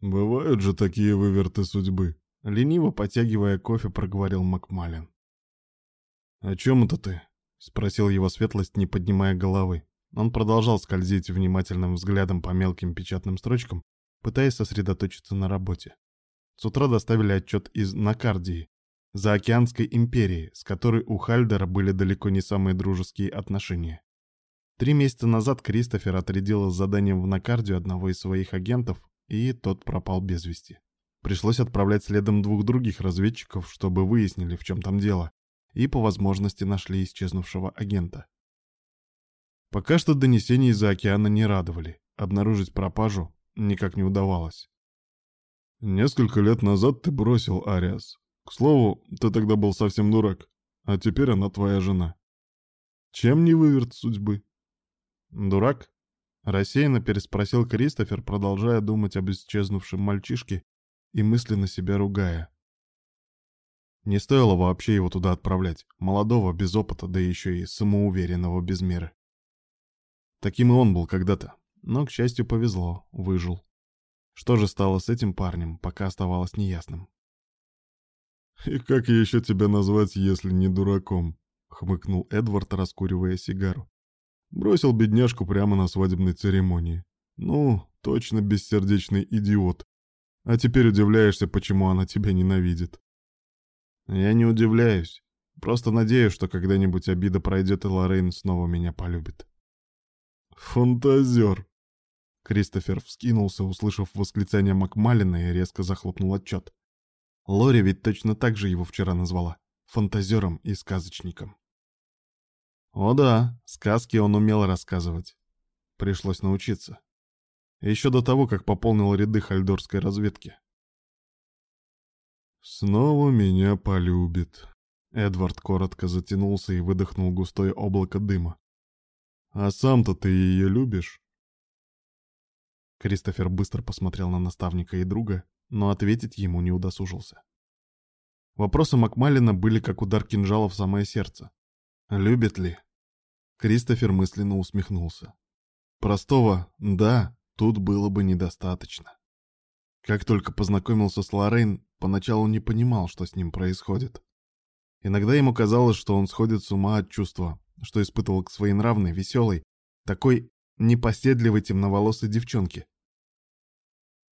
Бывают же такие выверты судьбы. Лениво потягивая кофе, проговорил Макмалин. «О чем это ты?» — спросил его светлость, не поднимая головы. Он продолжал скользить внимательным взглядом по мелким печатным строчкам, пытаясь сосредоточиться на работе. С утра доставили отчет из Накардии, заокеанской империи, с которой у Хальдера были далеко не самые дружеские отношения. Три месяца назад Кристофер отрядил с заданием в Накардию одного из своих агентов, и тот пропал без вести. Пришлось отправлять следом двух других разведчиков, чтобы выяснили, в чем там дело, и по возможности нашли исчезнувшего агента. Пока что донесения из-за океана не радовали, обнаружить пропажу никак не удавалось. «Несколько лет назад ты бросил Ариас. К слову, ты тогда был совсем дурак, а теперь она твоя жена. Чем не выверт судьбы?» «Дурак?» — рассеянно переспросил Кристофер, продолжая думать об исчезнувшем мальчишке и мысленно себя ругая. Не стоило вообще его туда отправлять, молодого, без опыта, да еще и самоуверенного без меры. Таким и он был когда-то, но, к счастью, повезло, выжил. Что же стало с этим парнем, пока оставалось неясным. «И как еще тебя назвать, если не дураком?» — хмыкнул Эдвард, раскуривая сигару. Бросил бедняжку прямо на свадебной церемонии. Ну, точно бессердечный идиот. А теперь удивляешься, почему она тебя ненавидит. Я не удивляюсь. Просто надеюсь, что когда-нибудь обида пройдет, и Лоррейн снова меня полюбит. Фантазер. Кристофер вскинулся, услышав восклицание Макмалина, и резко захлопнул отчет. Лори ведь точно так же его вчера назвала. Фантазером и сказочником. О да, сказки он умел рассказывать. Пришлось научиться. Еще до того, как пополнил ряды хальдорской разведки. «Снова меня полюбит». Эдвард коротко затянулся и выдохнул густое облако дыма. «А сам-то ты ее любишь?» Кристофер быстро посмотрел на наставника и друга, но ответить ему не удосужился. Вопросы Макмалина были как удар кинжала в самое сердце. Любит ли? Кристофер мысленно усмехнулся. Простого «да» тут было бы недостаточно. Как только познакомился с Лоррейн, поначалу не понимал, что с ним происходит. Иногда ему казалось, что он сходит с ума от чувства, что испытывал к своей нравной, веселой, такой непоседливой темноволосой девчонке.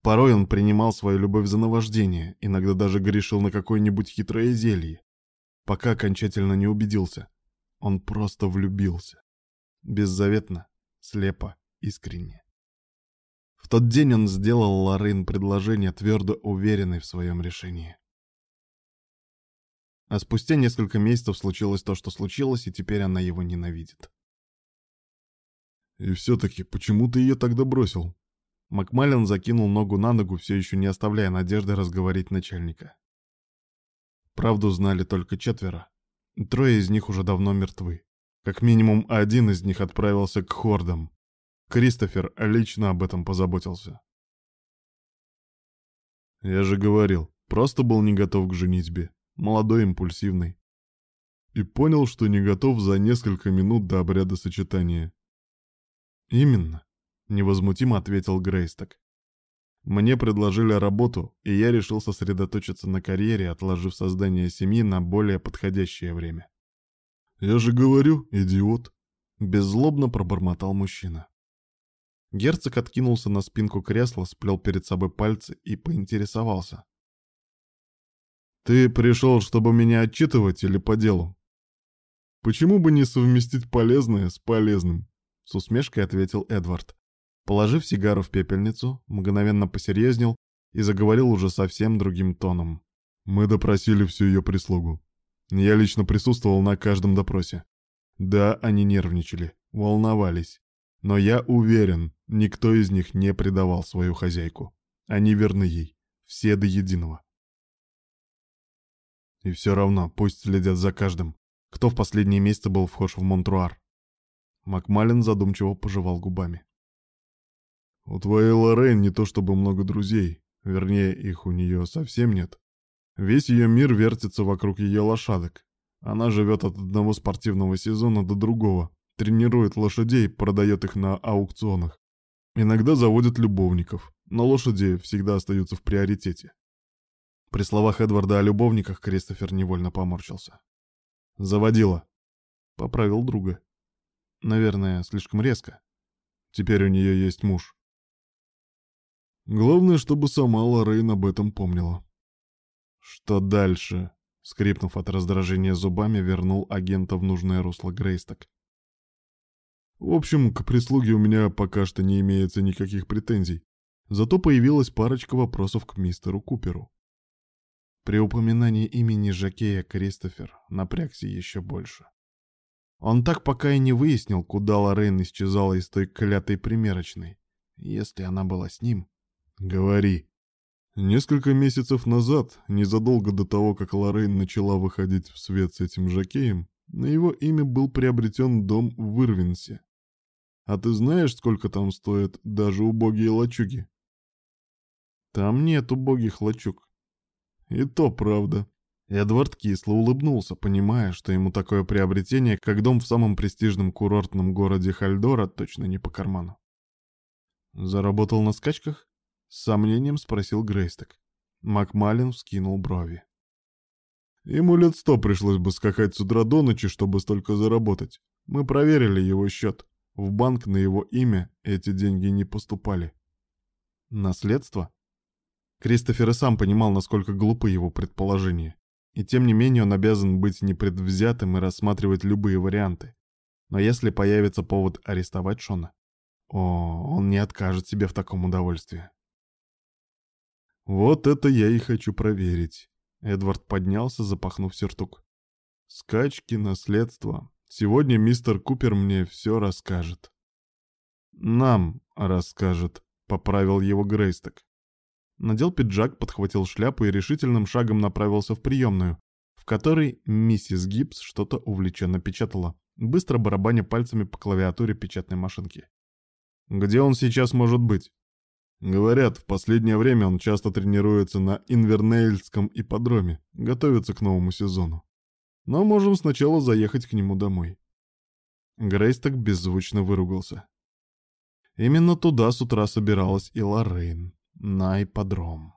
Порой он принимал свою любовь за наваждение, иногда даже грешил на какое-нибудь хитрое зелье, пока окончательно не убедился. Он просто влюбился. Беззаветно, слепо, искренне. В тот день он сделал Лорейн предложение, твердо уверенный в своем решении. А спустя несколько месяцев случилось то, что случилось, и теперь она его ненавидит. «И все-таки, почему ты ее тогда бросил?» Макмалин закинул ногу на ногу, все еще не оставляя надежды разговорить начальника. Правду знали только четверо. Трое из них уже давно мертвы. Как минимум один из них отправился к хордам. Кристофер лично об этом позаботился. Я же говорил, просто был не готов к женитьбе. Молодой, импульсивный. И понял, что не готов за несколько минут до обряда сочетания. Именно, невозмутимо ответил Грейсток. Мне предложили работу, и я решил сосредоточиться на карьере, отложив создание семьи на более подходящее время. «Я же говорю, идиот!» — беззлобно пробормотал мужчина. Герцог откинулся на спинку кресла, сплел перед собой пальцы и поинтересовался. «Ты пришел, чтобы меня отчитывать или по делу?» «Почему бы не совместить полезное с полезным?» — с усмешкой ответил Эдвард. Положив сигару в пепельницу, мгновенно посерьезнел и заговорил уже совсем другим тоном. «Мы допросили всю ее прислугу. Я лично присутствовал на каждом допросе. Да, они нервничали, волновались. Но я уверен, никто из них не предавал свою хозяйку. Они верны ей, все до единого. И все равно, пусть следят за каждым, кто в последние месяцы был вхож в Монтруар. Макмалин задумчиво пожевал губами. У твоей Лоррейн не то чтобы много друзей, вернее, их у нее совсем нет. Весь ее мир вертится вокруг ее лошадок. Она живет от одного спортивного сезона до другого, тренирует лошадей, продает их на аукционах. Иногда заводит любовников, но лошади всегда остаются в приоритете. При словах Эдварда о любовниках Кристофер невольно поморщился. «Заводила», — поправил друга. «Наверное, слишком резко. Теперь у нее есть муж». Главное, чтобы сама Лоррейн об этом помнила. «Что дальше?» — скрипнув от раздражения зубами, вернул агента в нужное русло Грейсток. «В общем, к прислуге у меня пока что не имеется никаких претензий. Зато появилась парочка вопросов к мистеру Куперу. При упоминании имени Жакея Кристофер напрягся еще больше. Он так пока и не выяснил, куда Лоррейн исчезала из той клятой примерочной. Если она была с ним... Говори. Несколько месяцев назад, незадолго до того, как Лоррейн начала выходить в свет с этим Жакеем, на его имя был приобретен дом в Ирвинсе. А ты знаешь, сколько там стоят даже убогие лачуги? Там нет убогих лачуг. И то правда. Эдвард кисло улыбнулся, понимая, что ему такое приобретение, как дом в самом престижном курортном городе Хальдора, точно не по карману. «Заработал на скачках?» — с сомнением спросил Грейсток. Макмалин вскинул брови. Ему лет сто пришлось бы скакать с утра до ночи, чтобы столько заработать. Мы проверили его счет. В банк на его имя эти деньги не поступали. Наследство? Кристофер и сам понимал, насколько глупы его предположения. И тем не менее он обязан быть непредвзятым и рассматривать любые варианты. Но если появится повод арестовать Шона, о, он не откажет себе в таком удовольствии. Вот это я и хочу проверить. Эдвард поднялся, запахнув сюртук. Скачки, наследство. Сегодня мистер Купер мне все расскажет. Нам расскажет, поправил его Грейсток. Надел пиджак, подхватил шляпу и решительным шагом направился в приемную, в которой миссис Гибс что-то увлеченно печатала, быстро барабаня пальцами по клавиатуре печатной машинки. «Где он сейчас может быть?» Говорят, в последнее время он часто тренируется на Инвернейльском ипподроме, готовится к новому сезону. Но можем сначала заехать к нему домой. Грейс так беззвучно выругался. Именно туда с утра собиралась и Лоррейн на ипподром.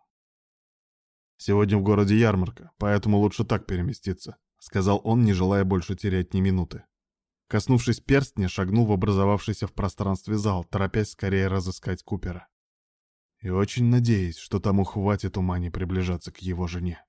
«Сегодня в городе ярмарка, поэтому лучше так переместиться», — сказал он, не желая больше терять ни минуты. Коснувшись перстня, шагнул в образовавшийся в пространстве зал, торопясь скорее разыскать Купера. И очень надеясь, что тому хватит ума не приближаться к его жене.